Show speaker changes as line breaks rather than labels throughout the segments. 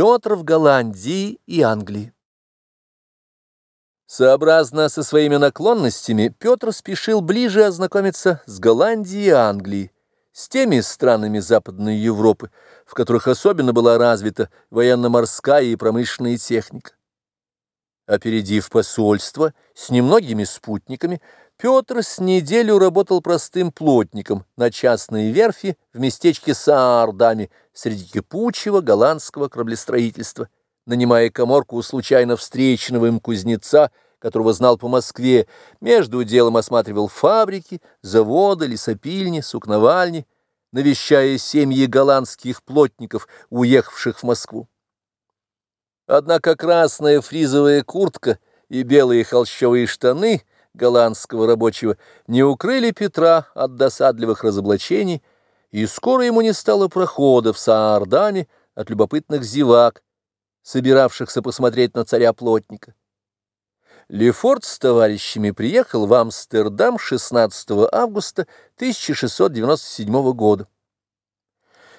Петр в Голландии и Англии. Сообразно со своими наклонностями, Петр спешил ближе ознакомиться с Голландией и Англией, с теми странами Западной Европы, в которых особенно была развита военно-морская и промышленная техника. Опередив посольство с немногими спутниками, Петр с неделю работал простым плотником на частной верфи в местечке Саардами среди кипучего голландского кораблестроительства, нанимая коморку у случайно встреченного им кузнеца, которого знал по Москве, между делом осматривал фабрики, заводы, лесопильни, сукновальни, навещая семьи голландских плотников, уехавших в Москву. Однако красная фризовая куртка и белые холщовые штаны голландского рабочего не укрыли Петра от досадливых разоблачений, и скоро ему не стало прохода в Саардаме от любопытных зевак, собиравшихся посмотреть на царя-плотника. Лефорт с товарищами приехал в Амстердам 16 августа 1697 года.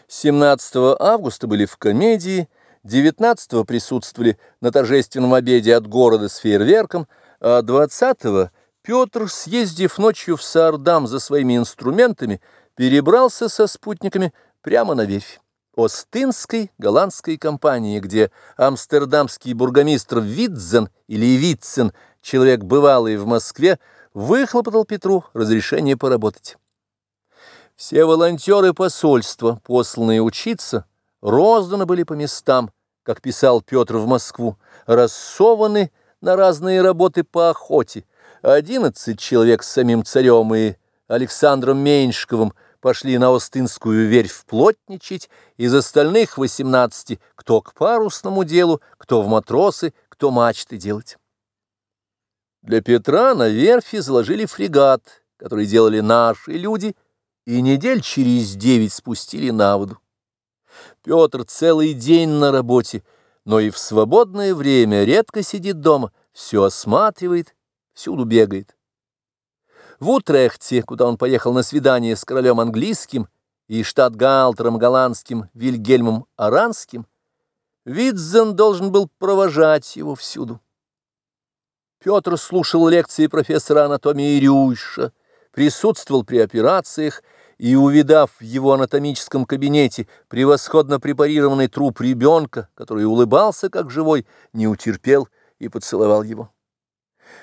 17 августа были в комедии, 19 присутствовали на торжественном обеде от города с фейерверком, а 20 Петр, съездив ночью в Саардам за своими инструментами, перебрался со спутниками прямо на верфь. Остинской голландской компании, где амстердамский бургомистр Витзен или Витцен, человек бывалый в Москве, выхлопотал Петру разрешение поработать. Все волонтеры посольства, посланные учиться, розданы были по местам, как писал Петр в Москву, рассованы на разные работы по охоте. Одиннадцать человек с самим царем и Александром Меньшковым – пошли на Остинскую верфь плотничать, из остальных восемнадцати кто к парусному делу, кто в матросы, кто мачты делать. Для Петра на верфи заложили фрегат, который делали наши люди, и недель через девять спустили на воду. Петр целый день на работе, но и в свободное время редко сидит дома, все осматривает, всюду бегает. В Утрехте, куда он поехал на свидание с королем английским и штат-галтером голландским Вильгельмом Аранским, Видзен должен был провожать его всюду. Петр слушал лекции профессора анатомии Рюйша, присутствовал при операциях и, увидав в его анатомическом кабинете превосходно препарированный труп ребенка, который улыбался как живой, не утерпел и поцеловал его.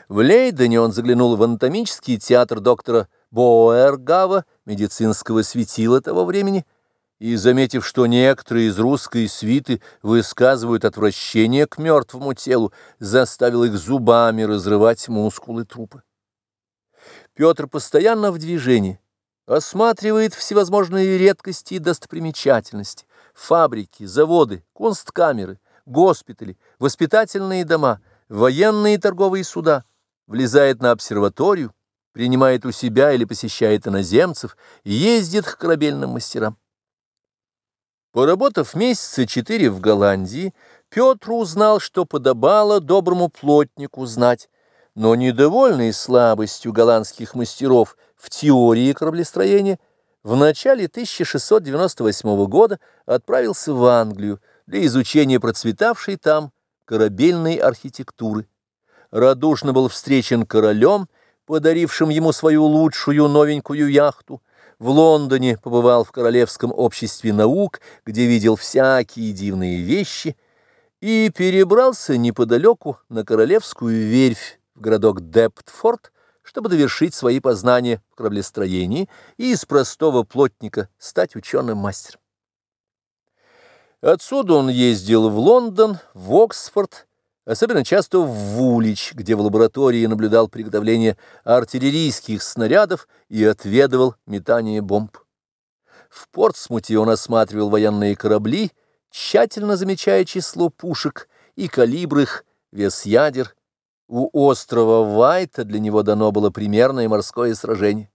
В Лейдене он заглянул в анатомический театр доктора Боэргава, медицинского светила того времени, и, заметив, что некоторые из русской свиты высказывают отвращение к мертвому телу, заставил их зубами разрывать мускулы трупа. Петр постоянно в движении, осматривает всевозможные редкости и достопримечательности, фабрики, заводы, кунсткамеры, госпитали, воспитательные дома – военные и торговые суда, влезает на обсерваторию, принимает у себя или посещает иноземцев, ездит к корабельным мастерам. Поработав месяца четыре в Голландии, Петр узнал, что подобало доброму плотнику знать, но недовольный слабостью голландских мастеров в теории кораблестроения, в начале 1698 года отправился в Англию для изучения процветавшей там корабельной архитектуры. Радушно был встречен королем, подарившим ему свою лучшую новенькую яхту. В Лондоне побывал в Королевском обществе наук, где видел всякие дивные вещи, и перебрался неподалеку на Королевскую верфь в городок Дептфорд, чтобы довершить свои познания в кораблестроении и из простого плотника стать ученым-мастером. Отсюда он ездил в Лондон, в Оксфорд, особенно часто в Вулич, где в лаборатории наблюдал приготовление артиллерийских снарядов и отведывал метание бомб. В Портсмуте он осматривал военные корабли, тщательно замечая число пушек и калибр их, вес ядер. У острова Вайта для него дано было примерное морское сражение.